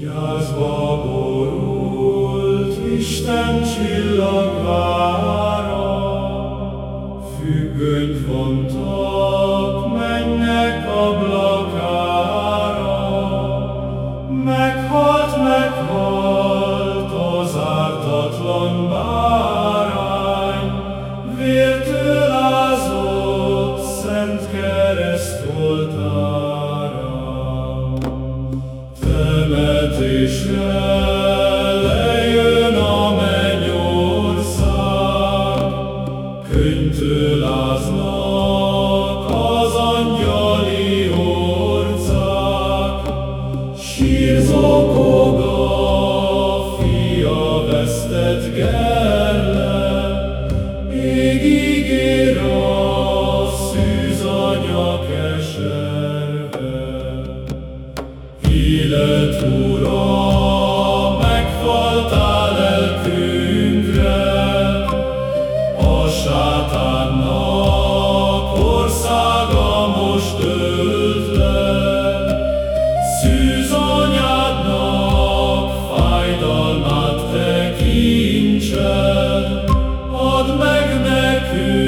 Gyászba borult Isten csillagvára, Függönyt vontak mennek ablakára. Meghalt, meghalt az ártatlan bárány, Vértől kereszt oltára. Temetésre lejön a mennyország, Könyvtől áznak az angyali orcák, Sír zokog a fia vesztett Gerle, Égig keserve. Élet Ura, meghaltál lelkünkre, A sátánnak országa most ölt le. Szűzanyádnak fájdalmát tekintsed, Add meg nekünk